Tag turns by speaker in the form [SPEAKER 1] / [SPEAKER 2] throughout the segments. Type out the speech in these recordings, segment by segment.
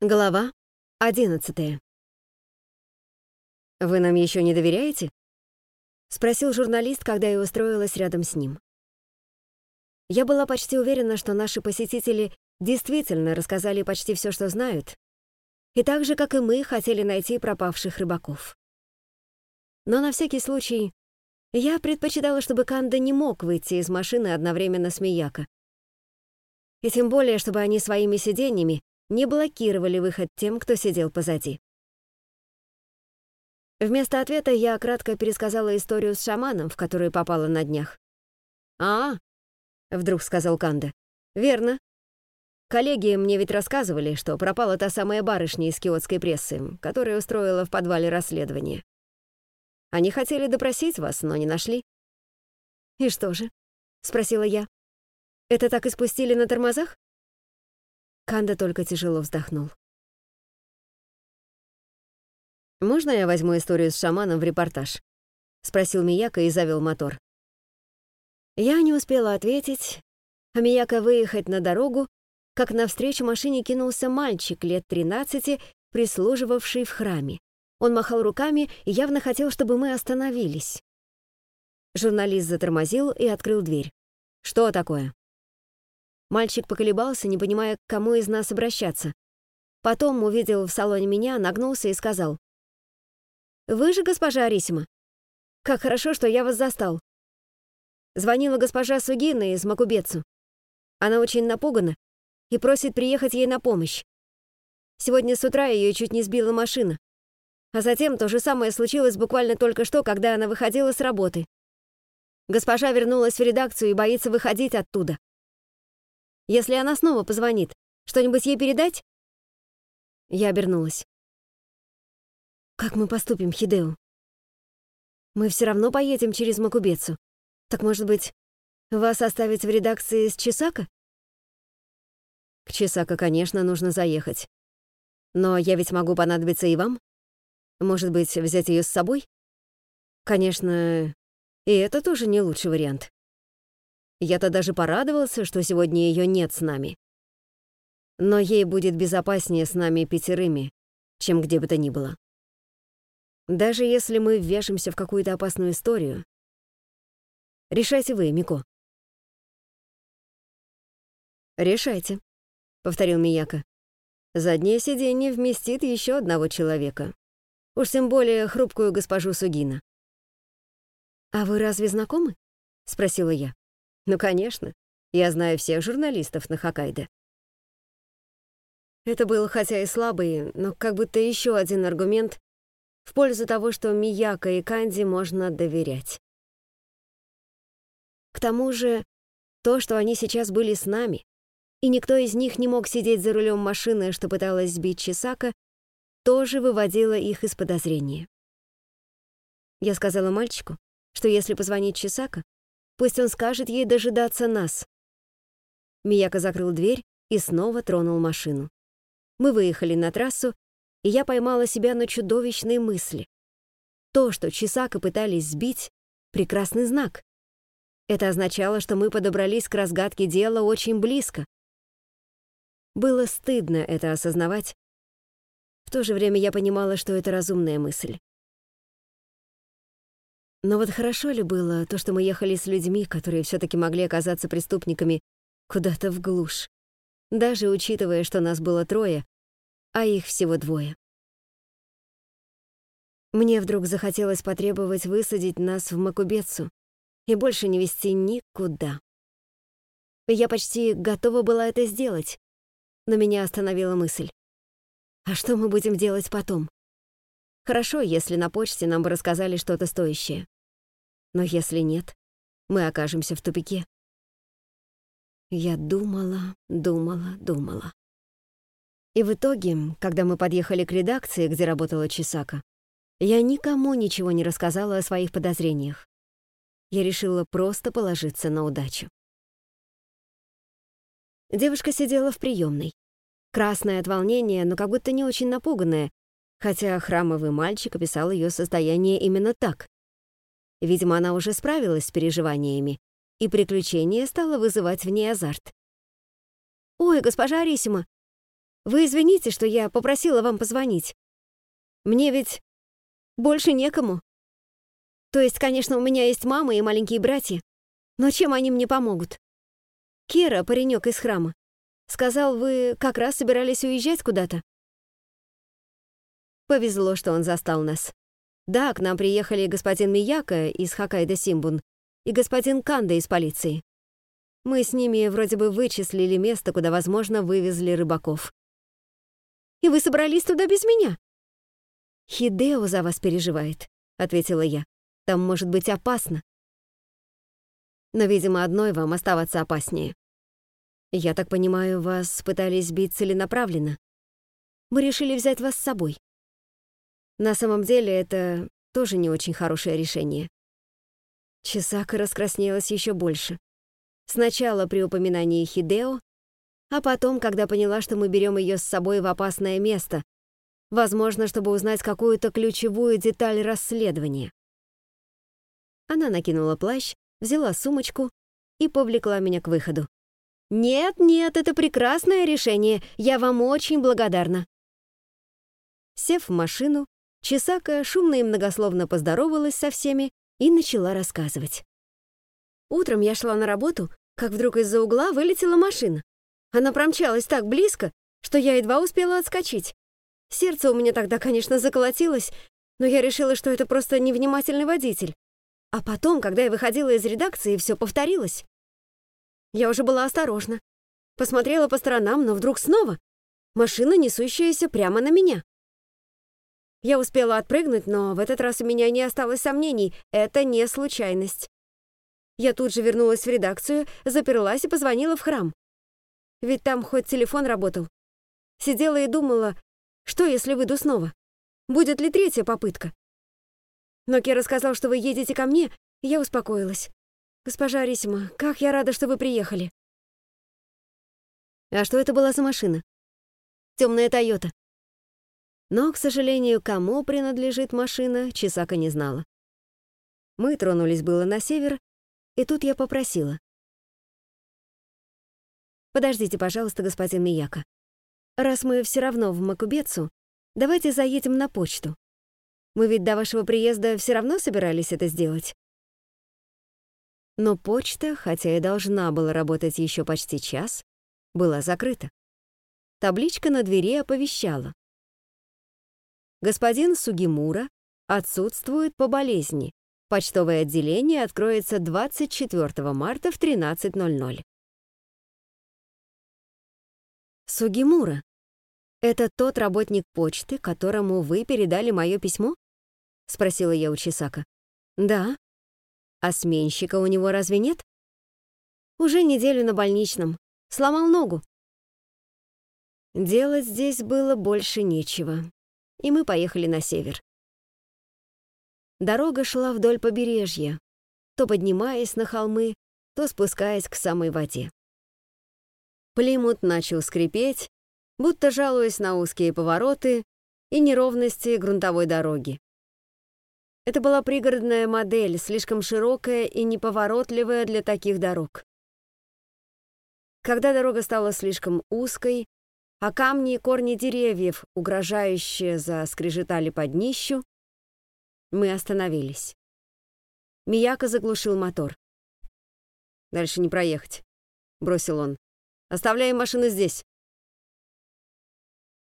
[SPEAKER 1] Глава одиннадцатая. «Вы нам еще не доверяете?» — спросил журналист, когда я устроилась рядом с ним. Я была почти уверена, что наши посетители действительно рассказали почти все, что знают, и так же, как и мы, хотели найти пропавших рыбаков. Но на всякий случай я предпочитала, чтобы Канда не мог выйти из машины одновременно с Мияко. И тем более, чтобы они своими сиденьями не блокировали выход тем, кто сидел позади. Вместо ответа я кратко пересказала историю с шаманом, в которую попала на днях. «А, — вдруг сказал Канда, — верно. Коллеги мне ведь рассказывали, что пропала та самая барышня из киотской прессы, которая устроила в подвале расследование. Они хотели допросить вас, но не нашли. «И что же?» — спросила я. «Это так и спустили на тормозах?» Канда только тяжело вздохнул. «Можно я возьму историю с шаманом в репортаж?» — спросил Мияка и завел мотор. Я не успела ответить, а Мияка выехать на дорогу, как навстречу машине кинулся мальчик лет 13, прислуживавший в храме. Он махал руками и явно хотел, чтобы мы остановились. Журналист затормозил и открыл дверь. «Что такое?» Мальчик поколебался, не понимая, к кому из нас обращаться. Потом увидел в салоне меня, нагнулся и сказал. «Вы же госпожа Арисима? Как хорошо, что я вас застал. Звонила госпожа Сугина из Макубецу. Она очень напугана и просит приехать ей на помощь. Сегодня с утра ее чуть не сбила машина. А затем то же самое случилось буквально только что, когда она выходила с работы. Госпожа вернулась в редакцию и боится выходить оттуда. Если она снова позвонит, что-нибудь ей передать?» Я обернулась. «Как мы поступим, Хидео? Мы все равно поедем через Макубецу. Так, может быть, вас оставить в редакции с Чесака?» «К Чесака, конечно, нужно заехать. Но я ведь могу понадобиться и вам. Может быть, взять ее с собой? Конечно, и это тоже не лучший вариант. Я-то даже порадовался, что сегодня ее нет с нами. Но ей будет безопаснее с нами пятерыми, чем где бы то ни было. Даже если мы ввяжемся в какую-то опасную историю, решайте вы, Мико. «Решайте», — повторил Мияка. «Заднее сиденье вместит еще одного человека. Уж тем более хрупкую госпожу Сугина». «А вы разве знакомы?» — спросила я. Ну, конечно. Я знаю всех журналистов на Хоккайдо. Это был хотя и слабый, но как будто еще один аргумент в пользу того, что Мияко и Канди можно доверять. К тому же, то, что они сейчас были с нами, и никто из них не мог сидеть за рулем машины, что пыталась сбить Чисака, тоже выводило их из подозрения. Я сказала мальчику, что если позвонить Чисака, Пусть он скажет ей дожидаться нас. Мияка закрыл дверь и снова тронул машину. Мы выехали на трассу, и я поймала себя на чудовищные мысли. То, что Чисака пытались сбить, — прекрасный знак. Это означало, что мы подобрались к разгадке дела очень близко. Было стыдно это осознавать. В то же время я понимала, что это разумная мысль. Но вот хорошо ли было то, что мы ехали с людьми, которые все таки могли оказаться преступниками куда-то в глушь, даже учитывая, что нас было трое, а их всего двое. Мне вдруг захотелось потребовать высадить нас в Макубецу и больше не вести никуда. Я почти готова была это сделать, но меня остановила мысль. А что мы будем делать потом? Хорошо, если на почте нам бы рассказали что-то стоящее. Но если нет, мы окажемся в тупике. Я думала, думала, думала. И в итоге, когда мы подъехали к редакции, где работала Чисака, я никому ничего не рассказала о своих подозрениях. Я решила просто положиться на удачу. Девушка сидела в приемной, красная от волнения, но как будто не очень напуганная, хотя храмовый мальчик описал ее состояние именно так. Видимо, она уже справилась с переживаниями, и приключение стало вызывать в ней азарт. «Ой, госпожа Арисима, Вы извините, что я попросила вам позвонить. Мне ведь больше некому. То есть, конечно, у меня есть мама и маленькие братья, но чем они мне помогут? Кера, паренек из храма, сказал, вы как раз собирались уезжать куда-то. Повезло, что он застал нас. Да, к нам приехали господин Мияка из Хоккайдо Симбун и господин Канда из полиции. Мы с ними вроде бы вычислили место, куда, возможно, вывезли рыбаков. И вы собрались туда без меня? Хидео за вас переживает, ответила я. Там может быть опасно. Но, видимо, одной вам оставаться опаснее. Я так понимаю, вас пытались бить целенаправленно. Мы решили взять вас с собой. На самом деле это тоже не очень хорошее решение. Чесака раскраснелась еще больше. Сначала при упоминании Хидео, а потом, когда поняла, что мы берем ее с собой в опасное место, возможно, чтобы узнать какую-то ключевую деталь расследования. Она накинула плащ, взяла сумочку и повлекла меня к выходу. «Нет, нет, это прекрасное решение, я вам очень благодарна». Сев в машину, Чесака шумно и многословно поздоровалась со всеми и начала рассказывать. Утром я шла на работу, как вдруг из-за угла вылетела машина. Она промчалась так близко, что я едва успела отскочить. Сердце у меня тогда, конечно, заколотилось, но я решила, что это просто невнимательный водитель. А потом, когда я выходила из редакции, все повторилось. Я уже была осторожна. Посмотрела по сторонам, но вдруг снова машина, несущаяся прямо на меня. Я успела отпрыгнуть, но в этот раз у меня не осталось сомнений. Это не случайность. Я тут же вернулась в редакцию, заперлась и позвонила в храм. Ведь там хоть телефон работал. Сидела и думала, что если выйду снова? Будет ли третья попытка? Но Кера сказал, что вы едете ко мне, и я успокоилась. Госпожа Арисима, как я рада, что вы приехали. А что это была за машина? Темная Тойота. Но, к сожалению, кому принадлежит машина, Чесака не знала. Мы тронулись было на север, и тут я попросила. «Подождите, пожалуйста, господин Мияка. Раз мы все равно в Макубецу, давайте заедем на почту. Мы ведь до вашего приезда все равно собирались это сделать». Но почта, хотя и должна была работать еще почти час, была закрыта. Табличка на двери оповещала. Господин Сугимура отсутствует по болезни. Почтовое отделение откроется 24 марта в 13.00. Сугимура. Это тот работник почты, которому вы передали мое письмо? Спросила я у Чисака. Да. А сменщика у него разве нет? Уже неделю на больничном. Сломал ногу. Делать здесь было больше нечего и мы поехали на север. Дорога шла вдоль побережья, то поднимаясь на холмы, то спускаясь к самой воде. Плимут начал скрипеть, будто жалуясь на узкие повороты и неровности грунтовой дороги. Это была пригородная модель, слишком широкая и неповоротливая для таких дорог. Когда дорога стала слишком узкой, а камни и корни деревьев, угрожающие, заскрежетали под днищу, мы остановились. Мияка заглушил мотор. «Дальше не проехать», — бросил он. «Оставляем машину здесь».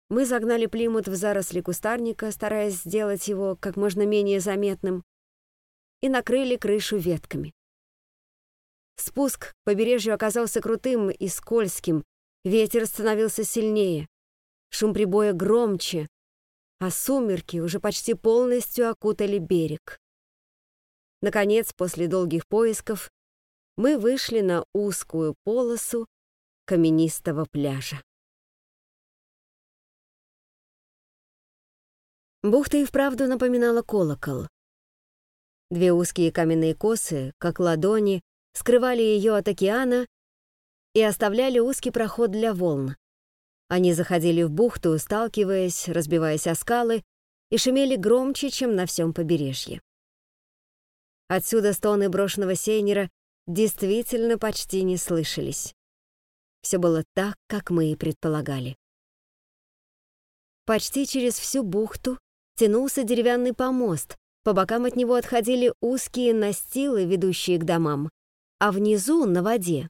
[SPEAKER 1] Мы загнали Плимут в заросли кустарника, стараясь сделать его как можно менее заметным, и накрыли крышу ветками. Спуск к побережью оказался крутым и скользким, Ветер становился сильнее, шум прибоя громче, а сумерки уже почти полностью окутали берег. Наконец, после долгих поисков, мы вышли на узкую полосу каменистого пляжа. Бухта и вправду напоминала колокол. Две узкие каменные косы, как ладони, скрывали ее от океана и оставляли узкий проход для волн. Они заходили в бухту, сталкиваясь, разбиваясь о скалы, и шумели громче, чем на всем побережье. Отсюда стоны брошенного сейнера действительно почти не слышались. Все было так, как мы и предполагали. Почти через всю бухту тянулся деревянный помост, по бокам от него отходили узкие настилы, ведущие к домам, а внизу, на воде,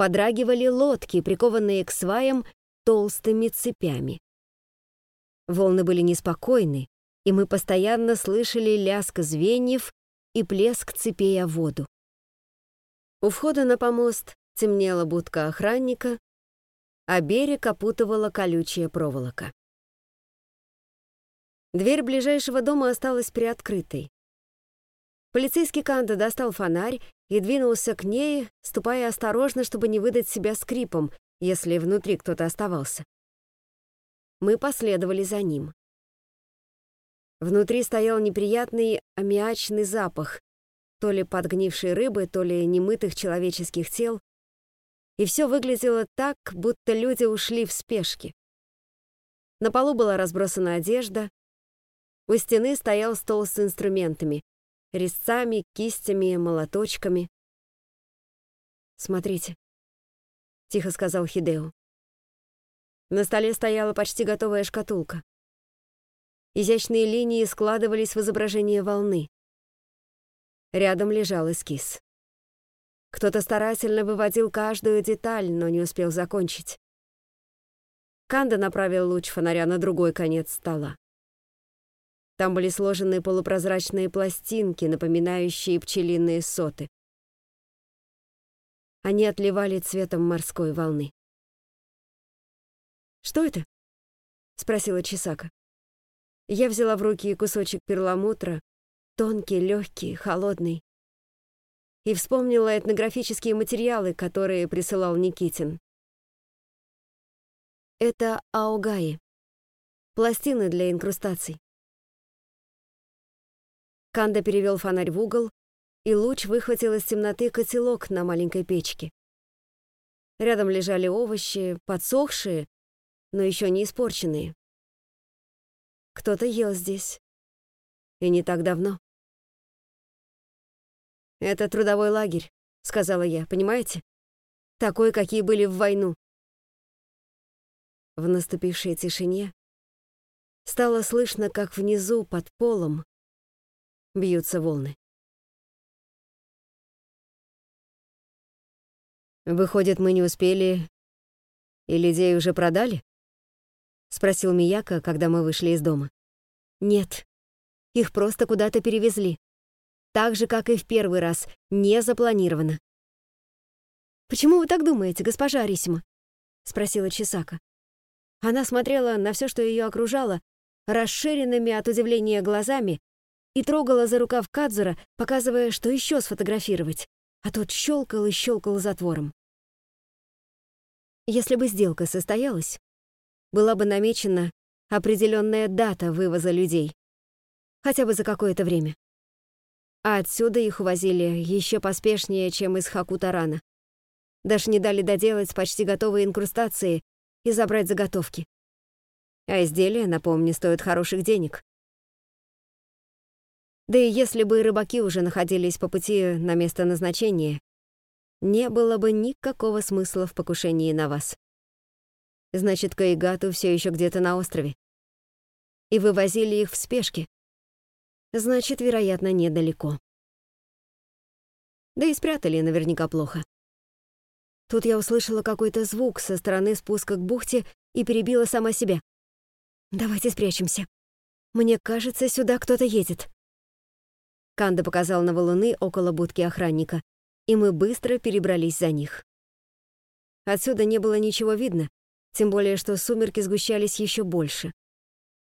[SPEAKER 1] подрагивали лодки, прикованные к сваям толстыми цепями. Волны были неспокойны, и мы постоянно слышали лязг звеньев и плеск цепей о воду. У входа на помост темнела будка охранника, а берег опутывала колючая проволока. Дверь ближайшего дома осталась приоткрытой. Полицейский Канда достал фонарь и двинулся к ней, ступая осторожно, чтобы не выдать себя скрипом, если внутри кто-то оставался. Мы последовали за ним. Внутри стоял неприятный аммиачный запах, то ли подгнившей рыбы, то ли немытых человеческих тел, и все выглядело так, будто люди ушли в спешке. На полу была разбросана одежда, у стены стоял стол с инструментами, резцами, кистями, молоточками. «Смотрите», — тихо сказал Хидео. На столе стояла почти готовая шкатулка. Изящные линии складывались в изображение волны. Рядом лежал эскиз. Кто-то старательно выводил каждую деталь, но не успел закончить. Канда направил луч фонаря на другой конец стола. Там были сложены полупрозрачные пластинки, напоминающие пчелиные соты. Они отливали цветом морской волны. «Что это?» — спросила Чисака. Я взяла в руки кусочек перламутра, тонкий, легкий, холодный, и вспомнила этнографические материалы, которые присылал Никитин. Это аугаи, пластины для инкрустаций. Канда перевел фонарь в угол, и луч выхватил из темноты котелок на маленькой печке. Рядом лежали овощи, подсохшие, но еще не испорченные. Кто-то ел здесь. И не так давно. «Это трудовой лагерь», — сказала я, понимаете? Такой, какие были в войну. В наступившей тишине стало слышно, как внизу, под полом, бьются волны. «Выходит, мы не успели, и людей уже продали?» — спросил Мияка, когда мы вышли из дома. «Нет, их просто куда-то перевезли так же, как и в первый раз, не запланировано. «Почему вы так думаете, госпожа Арисима?» — спросила Чисака. Она смотрела на все, что ее окружало, расширенными от удивления глазами и трогала за рукав Кадзура, показывая, что еще сфотографировать, а тот щелкал и щелкал затвором. Если бы сделка состоялась, была бы намечена определенная дата вывоза людей, хотя бы за какое-то время а отсюда их увозили еще поспешнее, чем из Хакутарана. Даже не дали доделать почти готовые инкрустации и забрать заготовки. А изделия, напомню, стоят хороших денег. Да и если бы рыбаки уже находились по пути на место назначения, не было бы никакого смысла в покушении на вас. Значит, Каигату все еще где-то на острове. И вывозили их в спешке, Значит, вероятно, недалеко. Да и спрятали наверняка плохо. Тут я услышала какой-то звук со стороны спуска к бухте и перебила сама себя. «Давайте спрячемся. Мне кажется, сюда кто-то едет». Канда показал на валуны около будки охранника, и мы быстро перебрались за них. Отсюда не было ничего видно, тем более что сумерки сгущались еще больше.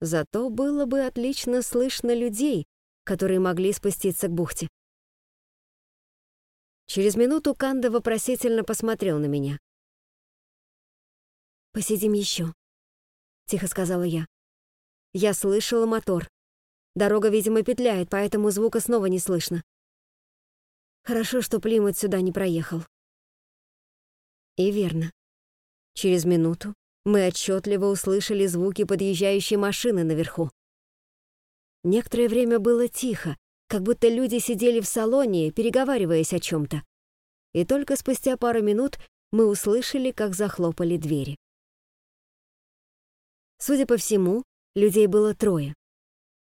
[SPEAKER 1] Зато было бы отлично слышно людей, которые могли спуститься к бухте. Через минуту Канда вопросительно посмотрел на меня. «Посидим еще», — тихо сказала я. Я слышала мотор. Дорога, видимо, петляет, поэтому звука снова не слышно. Хорошо, что Плимут сюда не проехал. И верно. Через минуту мы отчетливо услышали звуки подъезжающей машины наверху. Некоторое время было тихо, как будто люди сидели в салоне, переговариваясь о чем-то. И только спустя пару минут мы услышали, как захлопали двери. Судя по всему, Людей было трое.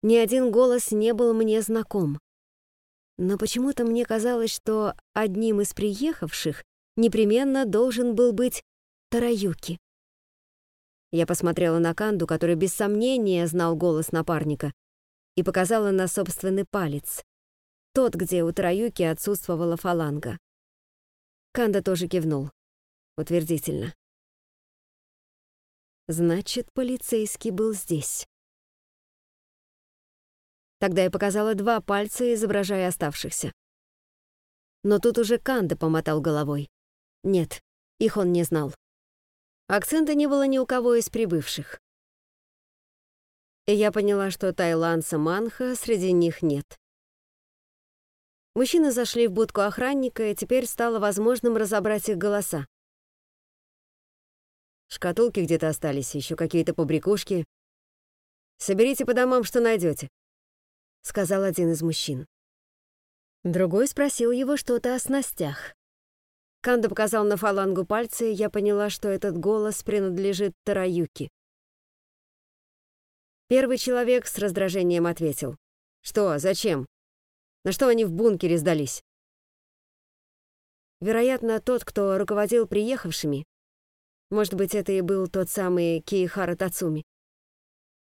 [SPEAKER 1] Ни один голос не был мне знаком. Но почему-то мне казалось, что одним из приехавших непременно должен был быть Тараюки. Я посмотрела на Канду, который без сомнения знал голос напарника, и показала на собственный палец. Тот, где у Тараюки отсутствовала фаланга. Канда тоже кивнул. Утвердительно. Значит, полицейский был здесь. Тогда я показала два пальца, изображая оставшихся. Но тут уже Канда помотал головой. Нет, их он не знал. Акцента не было ни у кого из прибывших. И я поняла, что тайландца Манха среди них нет. Мужчины зашли в будку охранника, и теперь стало возможным разобрать их голоса. Шкатулки где-то остались, еще какие-то побрякушки. Соберите по домам, что найдете, сказал один из мужчин. Другой спросил его что-то о снастях. Канда показал на фалангу пальцы, и я поняла, что этот голос принадлежит Тараюки. Первый человек с раздражением ответил. «Что? Зачем? На что они в бункере сдались?» Вероятно, тот, кто руководил приехавшими, может быть, это и был тот самый Киихара Тацуми,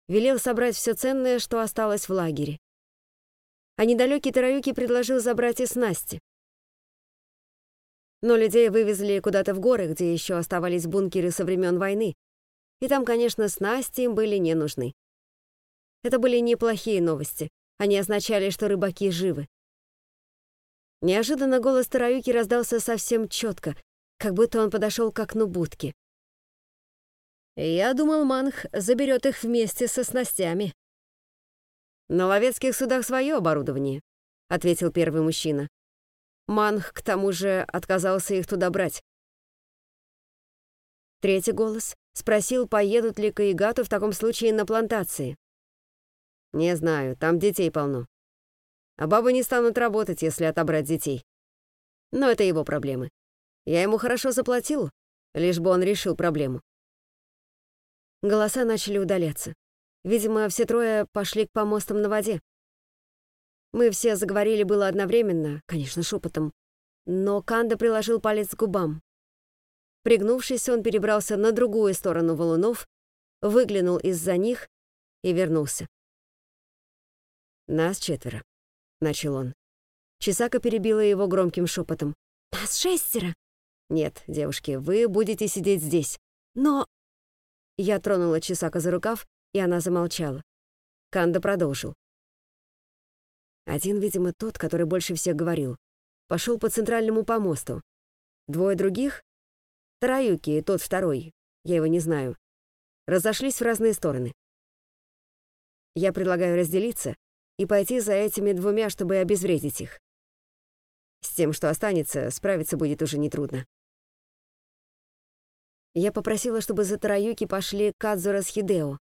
[SPEAKER 1] велел собрать все ценное, что осталось в лагере. А недалекий Тараюки предложил забрать и снасти. Но людей вывезли куда-то в горы, где еще оставались бункеры со времен войны. И там, конечно, снасти им были не нужны. Это были неплохие новости. Они означали, что рыбаки живы. Неожиданно голос Тараюки раздался совсем четко, как будто он подошел к окну будки. «Я думал, Манх заберет их вместе со снастями». «На ловецких судах свое оборудование», — ответил первый мужчина. Манх, к тому же, отказался их туда брать. Третий голос спросил, поедут ли Каигату в таком случае на плантации. «Не знаю, там детей полно. А бабы не станут работать, если отобрать детей. Но это его проблемы. Я ему хорошо заплатил, лишь бы он решил проблему». Голоса начали удаляться. Видимо, все трое пошли к помостам на воде. Мы все заговорили было одновременно, конечно, шепотом. Но Канда приложил палец к губам. Пригнувшись, он перебрался на другую сторону валунов, выглянул из-за них и вернулся. «Нас четверо», — начал он. Чесака перебила его громким шепотом. «Нас шестеро!» «Нет, девушки, вы будете сидеть здесь. Но...» Я тронула Чесака за рукав, и она замолчала. Канда продолжил. Один, видимо, тот, который больше всех говорил. Пошел по центральному помосту. Двое других — Тараюки и тот второй, я его не знаю, разошлись в разные стороны. Я предлагаю разделиться и пойти за этими двумя, чтобы обезвредить их. С тем, что останется, справиться будет уже нетрудно. Я попросила, чтобы за Тараюки пошли Кадзура с Хидео,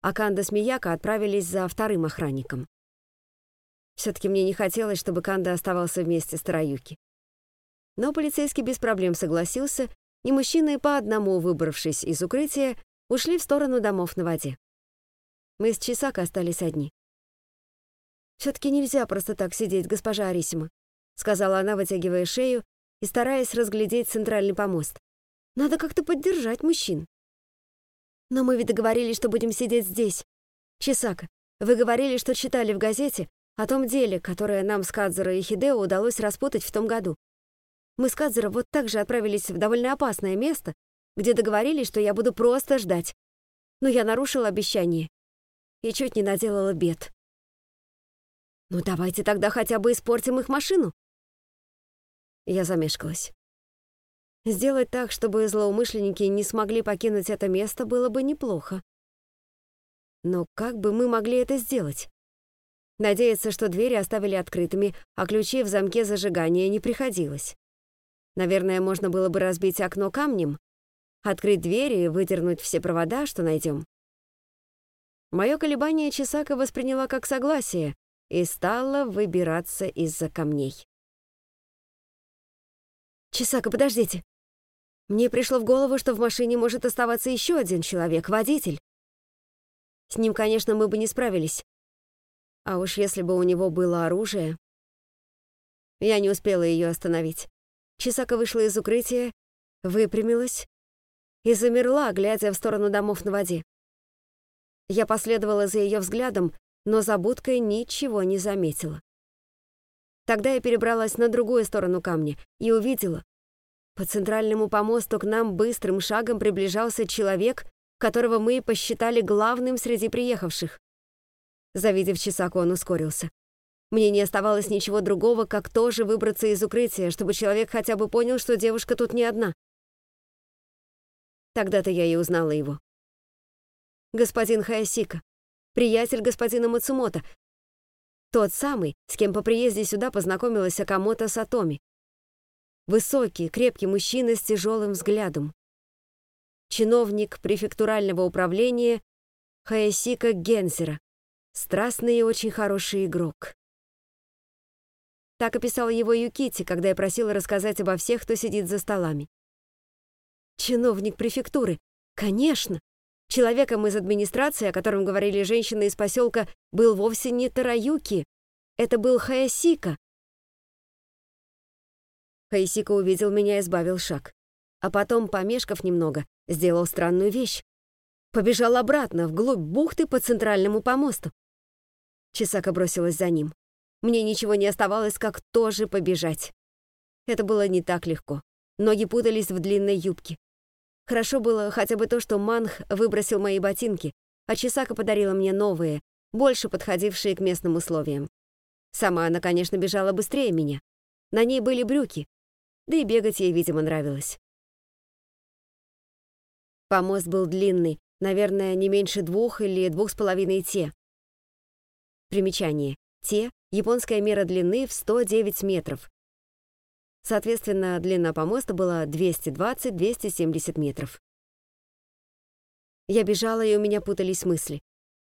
[SPEAKER 1] а Канда с Мияко отправились за вторым охранником. Все-таки мне не хотелось, чтобы Канда оставался вместе с Тараюки. Но полицейский без проблем согласился, и мужчины, по одному выбравшись из укрытия, ушли в сторону домов на воде. Мы с Чисака остались одни. «Все-таки нельзя просто так сидеть, госпожа Арисима», сказала она, вытягивая шею и стараясь разглядеть центральный помост. «Надо как-то поддержать мужчин». «Но мы ведь договорились, что будем сидеть здесь. Чисака, вы говорили, что читали в газете, о том деле, которое нам с Кадзуро и Хидео удалось распутать в том году. Мы с Кадзуро вот так же отправились в довольно опасное место, где договорились, что я буду просто ждать. Но я нарушила обещание и чуть не наделала бед. Ну давайте тогда хотя бы испортим их машину. Я замешкалась. Сделать так, чтобы злоумышленники не смогли покинуть это место, было бы неплохо. Но как бы мы могли это сделать? Надеяться, что двери оставили открытыми, а ключи в замке зажигания не приходилось. Наверное, можно было бы разбить окно камнем, открыть двери и выдернуть все провода, что найдем. Мое колебание Чесака восприняла как согласие и стала выбираться из-за камней. «Чесака, подождите!» Мне пришло в голову, что в машине может оставаться еще один человек, водитель. С ним, конечно, мы бы не справились. А уж если бы у него было оружие... Я не успела ее остановить. Чисака вышла из укрытия, выпрямилась и замерла, глядя в сторону домов на воде. Я последовала за ее взглядом, но за будкой ничего не заметила. Тогда я перебралась на другую сторону камня и увидела. По центральному помосту к нам быстрым шагом приближался человек, которого мы посчитали главным среди приехавших. Завидев Чисаку, он ускорился. Мне не оставалось ничего другого, как тоже выбраться из укрытия, чтобы человек хотя бы понял, что девушка тут не одна. Тогда-то я и узнала его. Господин Хаясика, приятель господина Мацумото, тот самый, с кем по приезде сюда познакомилась Акамото Сатоми. Высокий, крепкий мужчина с тяжелым взглядом. Чиновник префектурального управления Хаясика Гензера. Страстный и очень хороший игрок. Так описал его Юкити, когда я просила рассказать обо всех, кто сидит за столами. Чиновник префектуры. Конечно. Человеком из администрации, о котором говорили женщины из поселка, был вовсе не Тараюки. Это был Хаясика. Хаясика увидел меня и сбавил шаг. А потом, помешков немного, сделал странную вещь. Побежал обратно, вглубь бухты по центральному помосту. Чисака бросилась за ним. Мне ничего не оставалось, как тоже побежать. Это было не так легко. Ноги путались в длинной юбке. Хорошо было хотя бы то, что Манх выбросил мои ботинки, а Чисака подарила мне новые, больше подходившие к местным условиям. Сама она, конечно, бежала быстрее меня. На ней были брюки, да и бегать ей, видимо, нравилось. Помост был длинный, наверное, не меньше двух или двух с половиной те. Примечание. Те — японская мера длины в 109 метров. Соответственно, длина помоста была 220-270 метров. Я бежала, и у меня путались мысли.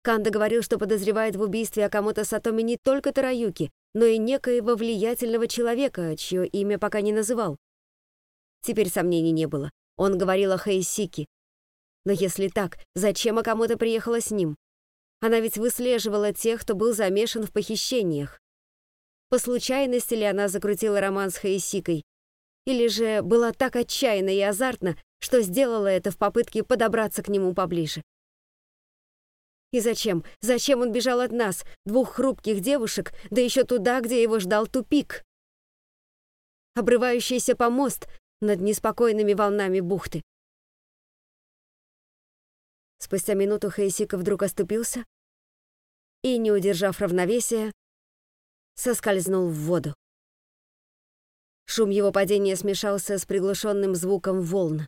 [SPEAKER 1] Канда говорил, что подозревает в убийстве Акамото Сатоми не только Тараюки, но и некоего влиятельного человека, чье имя пока не называл. Теперь сомнений не было. Он говорил о Хэйсике. Но если так, зачем Акамото приехала с ним? Она ведь выслеживала тех, кто был замешан в похищениях. По случайности ли она закрутила роман с Хаисикой? Или же была так отчаянна и азартна, что сделала это в попытке подобраться к нему поближе? И зачем? Зачем он бежал от нас, двух хрупких девушек, да еще туда, где его ждал тупик? Обрывающийся помост над неспокойными волнами бухты. Спустя минуту Хейсика вдруг оступился и, не удержав равновесия, соскользнул в воду. Шум его падения смешался с приглушенным звуком волн.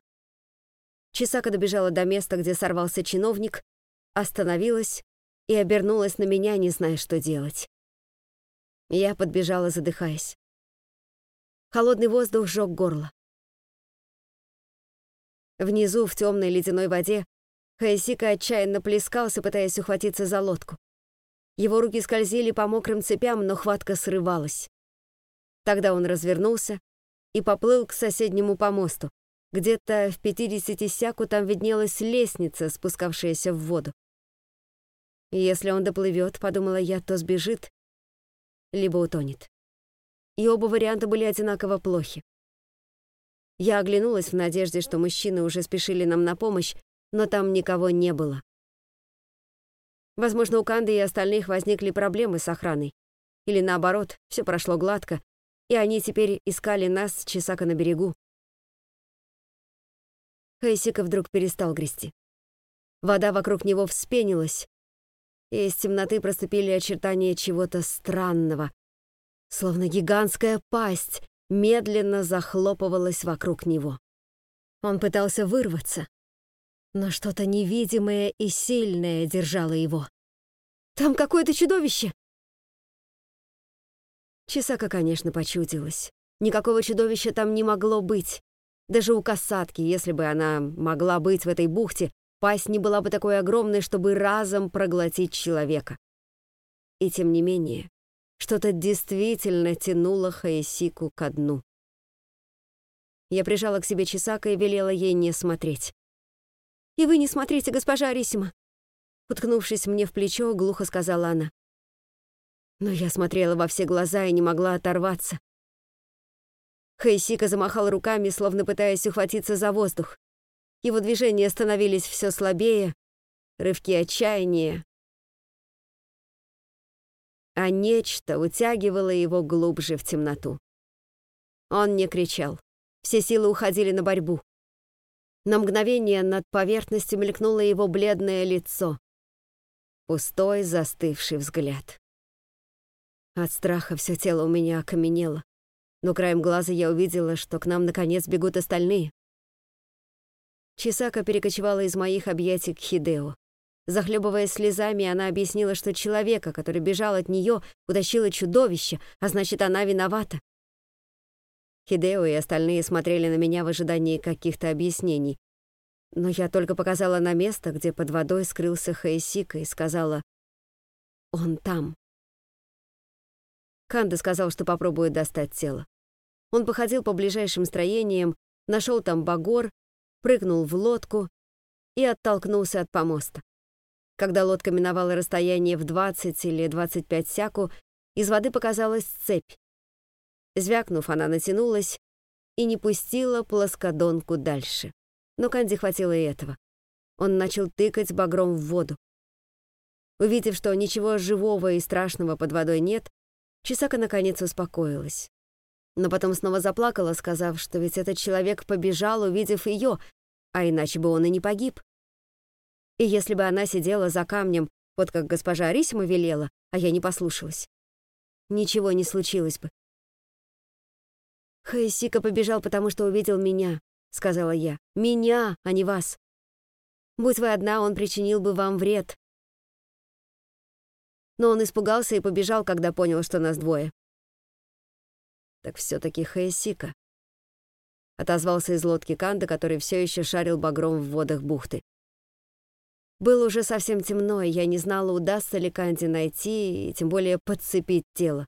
[SPEAKER 1] Чисака добежала до места, где сорвался чиновник, остановилась и обернулась на меня, не зная, что делать. Я подбежала, задыхаясь. Холодный воздух сжег горло. Внизу, в темной ледяной воде, Хайсика отчаянно плескался, пытаясь ухватиться за лодку. Его руки скользили по мокрым цепям, но хватка срывалась. Тогда он развернулся и поплыл к соседнему помосту. Где-то в 50 сяку там виднелась лестница, спускавшаяся в воду. Если он доплывет, подумала я, то сбежит, либо утонет. И оба варианта были одинаково плохи. Я оглянулась в надежде, что мужчины уже спешили нам на помощь, но там никого не было. Возможно, у Канды и остальных возникли проблемы с охраной. Или наоборот, все прошло гладко, и они теперь искали нас с Чесака на берегу. Хайсика вдруг перестал грести. Вода вокруг него вспенилась, и из темноты проступили очертания чего-то странного, словно гигантская пасть медленно захлопывалась вокруг него. Он пытался вырваться, но что-то невидимое и сильное держало его. «Там какое-то чудовище!» Чесака, конечно, почудилась. Никакого чудовища там не могло быть. Даже у касатки, если бы она могла быть в этой бухте, пасть не была бы такой огромной, чтобы разом проглотить человека. И тем не менее, что-то действительно тянуло Хаесику ко дну. Я прижала к себе Чесака и велела ей не смотреть. И вы не смотрите, госпожа Арисима. Уткнувшись мне в плечо, глухо сказала она. Но я смотрела во все глаза и не могла оторваться. Хэйсика замахал руками, словно пытаясь ухватиться за воздух. Его движения становились все слабее, рывки отчаяния. А нечто утягивало его глубже в темноту. Он не кричал. Все силы уходили на борьбу. На мгновение над поверхностью мелькнуло его бледное лицо. Пустой, застывший взгляд. От страха все тело у меня окаменело, но краем глаза я увидела, что к нам наконец бегут остальные. Чисака перекочевала из моих объятий к Хидео. Захлебываясь слезами, она объяснила, что человека, который бежал от нее, утащило чудовище, а значит, она виновата. Хидео и остальные смотрели на меня в ожидании каких-то объяснений. Но я только показала на место, где под водой скрылся Хэйсика и сказала «Он там». Канда сказал, что попробует достать тело. Он походил по ближайшим строениям, нашел там багор, прыгнул в лодку и оттолкнулся от помоста. Когда лодка миновала расстояние в 20 или 25 сяку, из воды показалась цепь. Звякнув, она натянулась и не пустила плоскодонку дальше. Но Канди хватило и этого. Он начал тыкать багром в воду. Увидев, что ничего живого и страшного под водой нет, Чисака наконец успокоилась. Но потом снова заплакала, сказав, что ведь этот человек побежал, увидев ее, а иначе бы он и не погиб. И если бы она сидела за камнем, вот как госпожа Арисима велела, а я не послушалась, ничего не случилось бы. «Хайсика побежал, потому что увидел меня», — сказала я. «Меня, а не вас. Будь вы одна, он причинил бы вам вред». Но он испугался и побежал, когда понял, что нас двое. «Так все-таки Хайсика», — отозвался из лодки Канда, который все еще шарил багром в водах бухты. Было уже совсем темно, и я не знала, удастся ли Канди найти и тем более подцепить тело.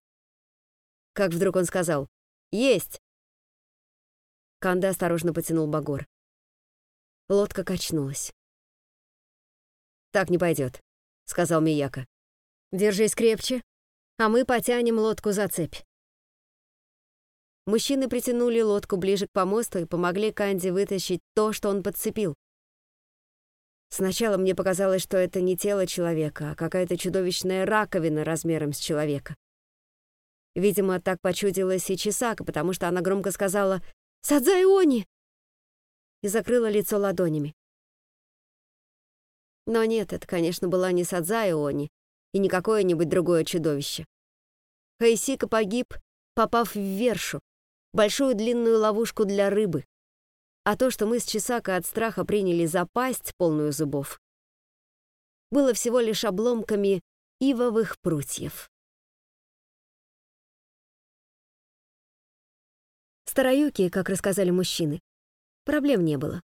[SPEAKER 1] Как вдруг он сказал «Есть!» Канда осторожно потянул Багор. Лодка качнулась. «Так не пойдет», — сказал Мияка. «Держись крепче, а мы потянем лодку за цепь». Мужчины притянули лодку ближе к помосту и помогли Канди вытащить то, что он подцепил. Сначала мне показалось, что это не тело человека, а какая-то чудовищная раковина размером с человека. Видимо, так почудилась и Чисака, потому что она громко сказала Садзайони!» и закрыла лицо ладонями. Но нет, это, конечно, была не Садзайони и не какое-нибудь другое чудовище. Хайсика погиб, попав в вершу, большую длинную ловушку для рыбы. А то, что мы с Чисака от страха приняли за пасть, полную зубов, было всего лишь обломками ивовых прутьев. Староюки, как рассказали мужчины, проблем не было.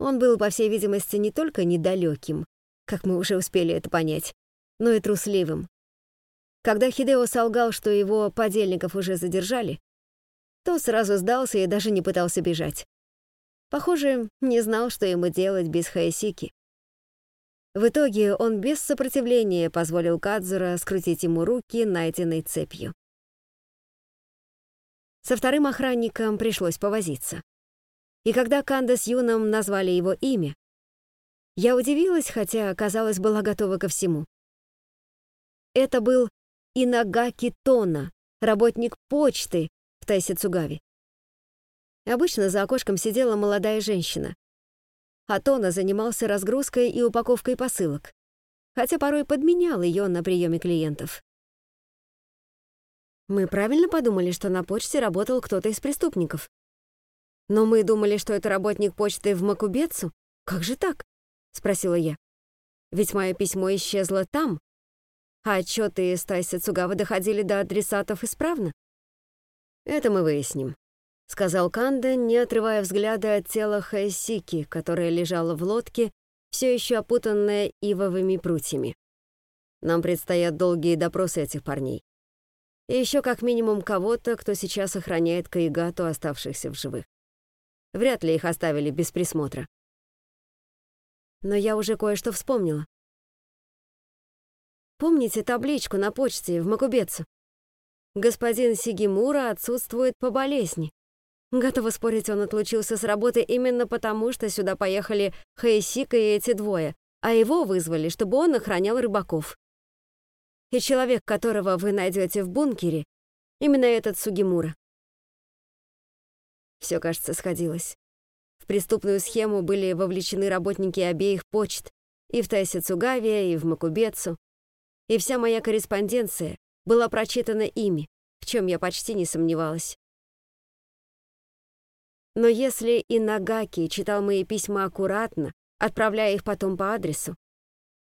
[SPEAKER 1] Он был, по всей видимости, не только недалеким, как мы уже успели это понять, но и трусливым. Когда Хидео солгал, что его подельников уже задержали, то сразу сдался и даже не пытался бежать. Похоже, не знал, что ему делать без Хаэсики. В итоге он без сопротивления позволил Кадзура скрутить ему руки найденной цепью. Со вторым охранником пришлось повозиться. И когда Канда с Юном назвали его имя, я удивилась, хотя, казалось, была готова ко всему. Это был Инагаки Тона, работник почты в Тайсицугаве. Обычно за окошком сидела молодая женщина, а Тона занимался разгрузкой и упаковкой посылок, хотя порой подменял ее на приеме клиентов. Мы правильно подумали, что на почте работал кто-то из преступников? Но мы думали, что это работник почты в Макубецу? Как же так? Спросила я. Ведь мое письмо исчезло там, а отчеты из Тайси Цугавы доходили до адресатов исправно. Это мы выясним, сказал Канда, не отрывая взгляда от тела Хайсики, которое лежало в лодке, все еще опутанное ивовыми прутьями. Нам предстоят долгие допросы этих парней. И еще как минимум кого-то, кто сейчас охраняет Каигату, оставшихся в живых. Вряд ли их оставили без присмотра. Но я уже кое-что вспомнила. Помните табличку на почте в Макубецу? Господин Сигимура отсутствует по болезни. Готова спорить, он отлучился с работы именно потому, что сюда поехали Хэйсика и эти двое, а его вызвали, чтобы он охранял рыбаков. И человек, которого вы найдете в бункере, именно этот Сугимура. Все, кажется, сходилось. В преступную схему были вовлечены работники обеих почт, и в Тайсе Цугавия, и в Макубецу. И вся моя корреспонденция была прочитана ими, в чем я почти не сомневалась. Но если и Нагаки читал мои письма аккуратно, отправляя их потом по адресу,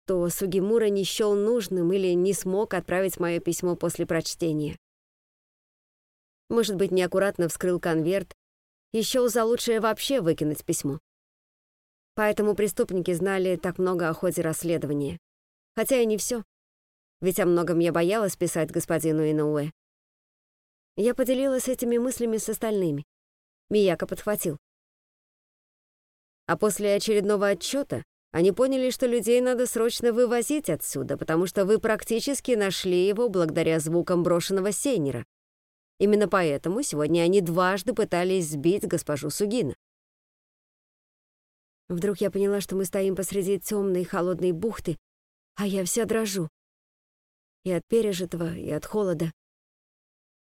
[SPEAKER 1] то Сугимура не счел нужным или не смог отправить мое письмо после прочтения. Может быть, неаккуратно вскрыл конверт счел за лучшее вообще выкинуть письмо. Поэтому преступники знали так много о ходе расследования. Хотя и не все. Ведь о многом я боялась писать господину Инауэ. Я поделилась этими мыслями с остальными. Мияка подхватил. А после очередного отчета они поняли, что людей надо срочно вывозить отсюда, потому что вы практически нашли его благодаря звукам брошенного сейнера. Именно поэтому сегодня они дважды пытались сбить госпожу Сугина. Вдруг я поняла, что мы стоим посреди темной холодной бухты, а я вся дрожу. И от пережитого, и от холода.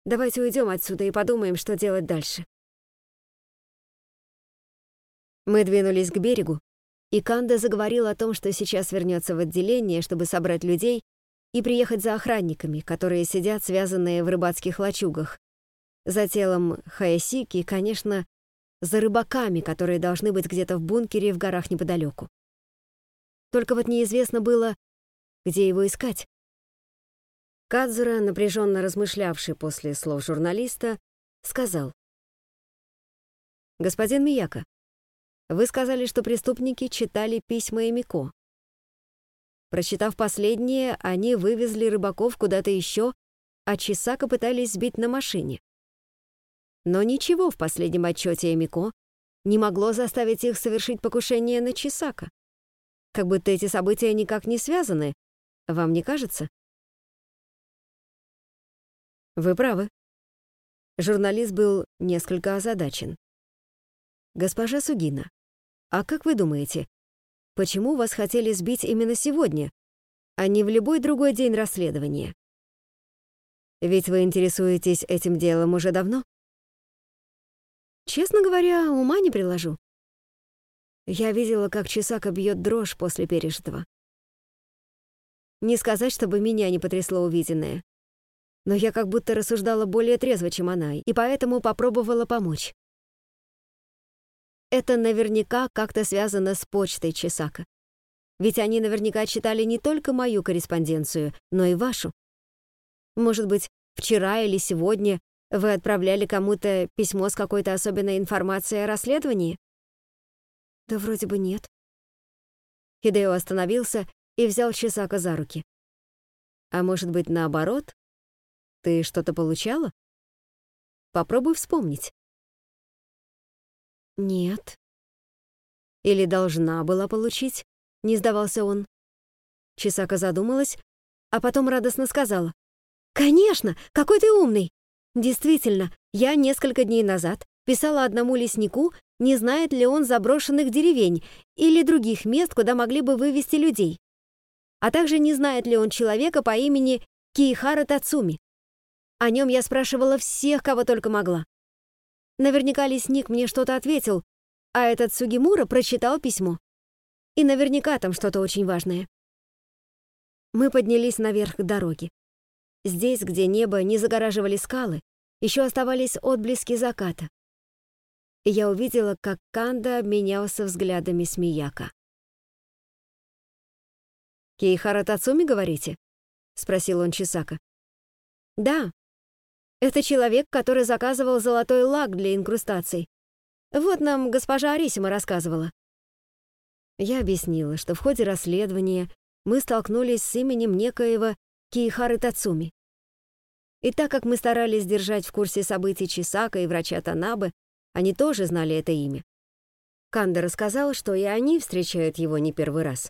[SPEAKER 1] Давайте уйдем отсюда и подумаем, что делать дальше. Мы двинулись к берегу, и Канда заговорил о том, что сейчас вернется в отделение, чтобы собрать людей и приехать за охранниками, которые сидят связанные в рыбацких лачугах, за телом Хаясики конечно, за рыбаками, которые должны быть где-то в бункере в горах неподалеку. Только вот неизвестно было, где его искать. Кадзура, напряженно размышлявший после слов журналиста, сказал. «Господин Мияка, вы сказали, что преступники читали письма Эмико. Прочитав последнее, они вывезли рыбаков куда-то еще, а Чисака пытались сбить на машине. Но ничего в последнем отчете Эмико не могло заставить их совершить покушение на Чисака. Как будто эти события никак не связаны, вам не кажется? Вы правы. Журналист был несколько озадачен. Госпожа Сугина, а как вы думаете, почему вас хотели сбить именно сегодня, а не в любой другой день расследования? Ведь вы интересуетесь этим делом уже давно? Честно говоря, ума не приложу. Я видела, как Чесака бьет дрожь после пережитого. Не сказать, чтобы меня не потрясло увиденное. Но я как будто рассуждала более трезво, чем она, и поэтому попробовала помочь. Это наверняка как-то связано с почтой Чесака. Ведь они наверняка читали не только мою корреспонденцию, но и вашу. Может быть, вчера или сегодня вы отправляли кому-то письмо с какой-то особенной информацией о расследовании? Да вроде бы нет. Хидео остановился и взял Чесака за руки. А может быть, наоборот? Ты что-то получала? Попробуй вспомнить. «Нет». «Или должна была получить?» — не сдавался он. Чесака задумалась, а потом радостно сказала. «Конечно! Какой ты умный! Действительно, я несколько дней назад писала одному леснику, не знает ли он заброшенных деревень или других мест, куда могли бы вывести людей. А также не знает ли он человека по имени Киихара Тацуми. О нем я спрашивала всех, кого только могла. Наверняка лесник мне что-то ответил, а этот Сугимура прочитал письмо. И наверняка там что-то очень важное. Мы поднялись наверх к дороге. Здесь, где небо не загораживали скалы, еще оставались отблески заката. И я увидела, как Канда обменялся взглядами с Мияка. «Кейхара Тацуми, говорите?» — спросил он Чисака. «Да, это человек, который заказывал золотой лак для инкрустаций. Вот нам госпожа Арисима рассказывала. Я объяснила, что в ходе расследования мы столкнулись с именем некоего Киихары Тацуми. И так как мы старались держать в курсе событий Чисака и врача Танабы, они тоже знали это имя. Канда рассказал, что и они встречают его не первый раз.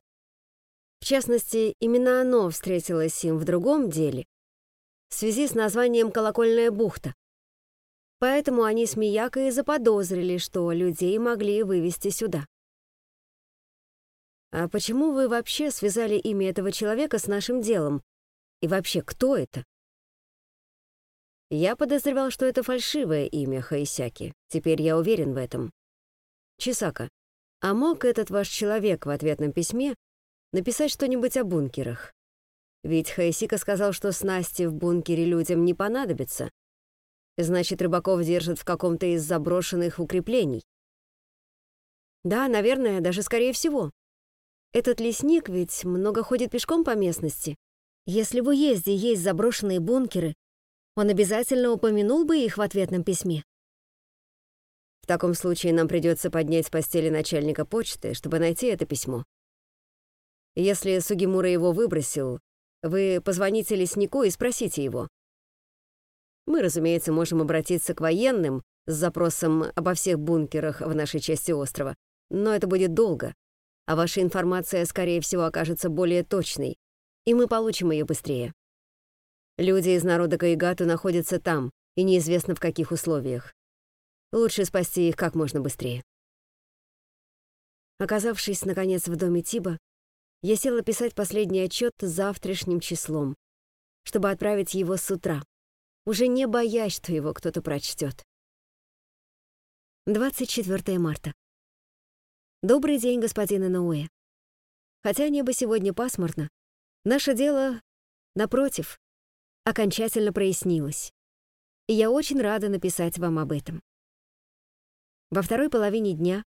[SPEAKER 1] В частности, именно оно встретилось им в другом деле, в связи с названием «Колокольная бухта». Поэтому они с Миякой заподозрили, что людей могли вывести сюда. «А почему вы вообще связали имя этого человека с нашим делом? И вообще, кто это?» Я подозревал, что это фальшивое имя Хаисяки. Теперь я уверен в этом. Чисака, а мог этот ваш человек в ответном письме написать что-нибудь о бункерах? Ведь Хаисика сказал, что снасти в бункере людям не понадобятся. Значит, рыбаков держат в каком-то из заброшенных укреплений. Да, наверное, даже скорее всего. Этот лесник ведь много ходит пешком по местности. Если в уезде есть заброшенные бункеры, он обязательно упомянул бы их в ответном письме. В таком случае нам придется поднять с постели начальника почты, чтобы найти это письмо. Если Сугимура его выбросил, вы позвоните леснику и спросите его. Мы, разумеется, можем обратиться к военным с запросом обо всех бункерах в нашей части острова, но это будет долго, а ваша информация, скорее всего, окажется более точной, и мы получим ее быстрее. Люди из народа Каигату находятся там, и неизвестно в каких условиях. Лучше спасти их как можно быстрее. Оказавшись, наконец, в доме Тиба, я села писать последний отчет завтрашним числом, чтобы отправить его с утра, уже не боясь, что его кто-то прочтет. 24 марта. Добрый день, господин Инауэ. Хотя небо сегодня пасмурно, наше дело, напротив, окончательно прояснилось. И я очень рада написать вам об этом. Во второй половине дня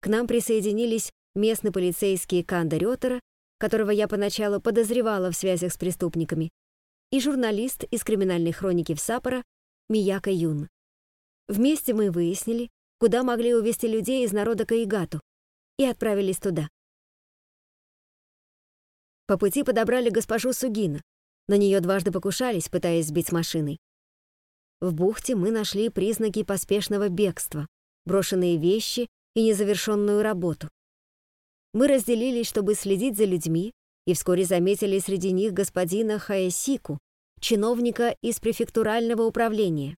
[SPEAKER 1] к нам присоединились местный полицейский Канда Рётера, которого я поначалу подозревала в связях с преступниками, и журналист из криминальной хроники в Саппоро Мияка Юн. Вместе мы выяснили, куда могли увезти людей из народа Каигату, и отправились туда. По пути подобрали госпожу Сугина. На нее дважды покушались, пытаясь сбить машиной. В бухте мы нашли признаки поспешного бегства брошенные вещи и незавершенную работу. Мы разделились, чтобы следить за людьми, и вскоре заметили среди них господина Хаэсику, чиновника из префектурального управления.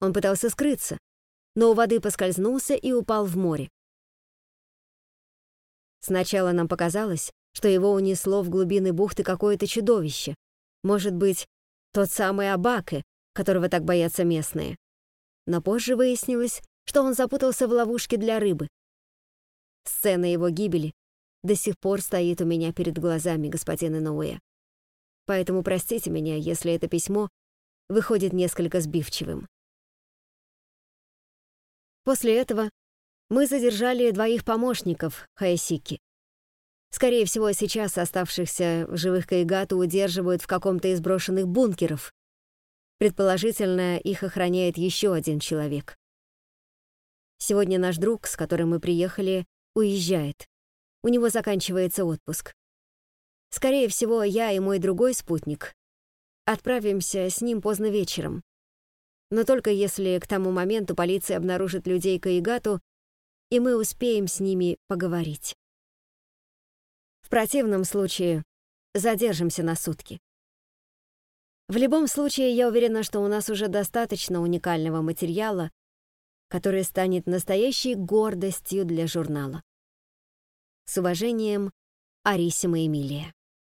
[SPEAKER 1] Он пытался скрыться, но у воды поскользнулся и упал в море. Сначала нам показалось, что его унесло в глубины бухты какое-то чудовище. Может быть, тот самый Абаке, которого так боятся местные. Но позже выяснилось, что он запутался в ловушке для рыбы. Сцена его гибели до сих пор стоит у меня перед глазами, господин Иноуэ. Поэтому простите меня, если это письмо выходит несколько сбивчивым. После этого мы задержали двоих помощников Хаэсики. Скорее всего, сейчас оставшихся в живых Кайгату удерживают в каком-то из брошенных бункеров. Предположительно, их охраняет еще один человек. Сегодня наш друг, с которым мы приехали, уезжает. У него заканчивается отпуск. Скорее всего, я и мой другой спутник отправимся с ним поздно вечером. Но только если к тому моменту полиция обнаружит людей Каигату, и мы успеем с ними поговорить. В противном случае задержимся на сутки. В любом случае, я уверена, что у нас уже достаточно уникального материала, который станет настоящей гордостью для журнала. С уважением, Арисима Эмилия.